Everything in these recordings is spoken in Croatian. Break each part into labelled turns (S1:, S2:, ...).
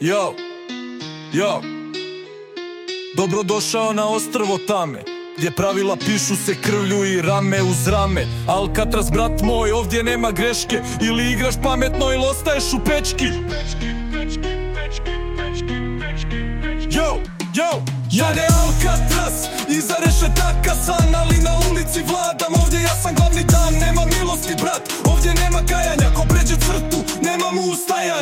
S1: Yo, yo. Dobrodošao na ostrvo Tame Gdje pravila pišu se krvlju i rame uz rame. Alcatraz brat moj, ovdje nema greške. Ili igraš pametno ili ostaješ u pečki. Yo, yo. Ja ne Alcatraz, iza rešetaka san Ali na ulici vladam, ovdje ja sam glavni dan Nema milosti brat, ovdje nema kajanja Ko pređe crtu, nema mu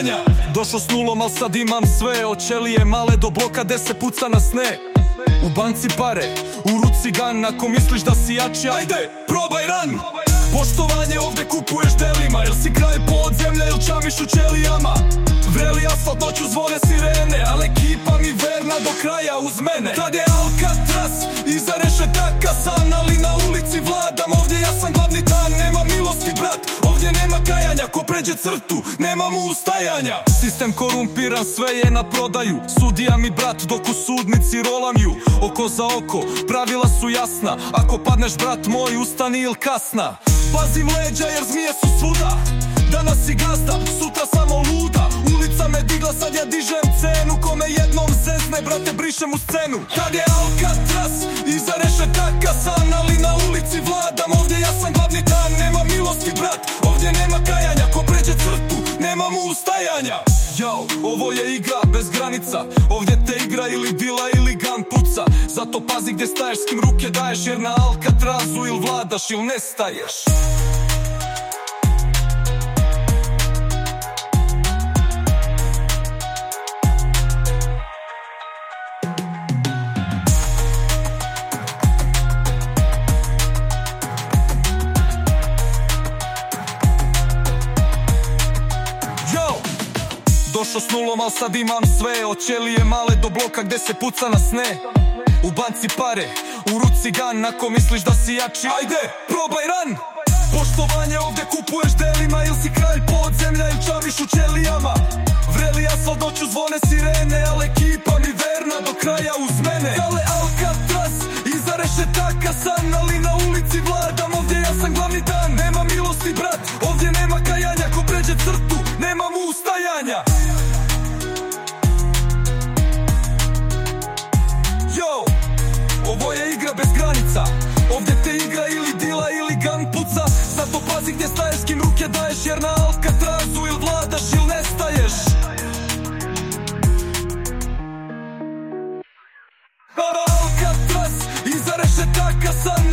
S1: ustajanja Došao s nulom, al sad imam sve. Od ćelije male do bloka, gde se puca na sne U banci pare, u ruci gan Ako misliš da si jači, ajde, probaj ran Poštovanje ovdje kupuješ delima. Jel si kraj podzemlja ili čamiš u ćelijama? Vreli asfalt noću zvone sirene Al ekipa mi verna do kraja uz mene. Tad je Alcatraz, iza rešetaka san Ali na ulici vladam, ovdje ja sam glavni dan pređe crtu, nema mu ustajanja. Sistem korumpiran, sve je na prodaju. Sudija mi brat, dok u sudnici rolam ju. Oko za oko, pravila su jasna. Ako padneš brat moj, ustani il kasna. Pazim leđa jer zmije su svuda. Danas si gazda, sutra samo luda. Ulica me digla, sad ja dižem cenu. Kome jednom zezne, brate, brišem u scenu. Kad je Alcatraz, iza rešetaka san Ali na ulici vladam, ovdje ja sam mu ustajanja. Yo, ovo je igra bez granica. Ovdje te igra ili dila ili gan puca. Zato pazi gdje staješ, s kim ruke daješ Jer na Alcatrazu il vladaš il nestaješ Došao s nulom, al sad imam sve. Od ćelije male do bloka gdje se puca na sne. U banci pare, u ruci gan Ako misliš da si jači, ajde, probaj ran Poštovanje ovdje kupuješ delima Ili si kralj podzemlja ili čaviš u ćelijama? Vreli asfalt noću zvone sirene Al ekipa mi verna do kraja uz mene. Dale Alcatraz, iza rešetaka san Ali na ulici vladam, ovdje ja sam glavni dan Nema milosti brat, ovdje nema kajanja. Ko pređe crtu, rešetaka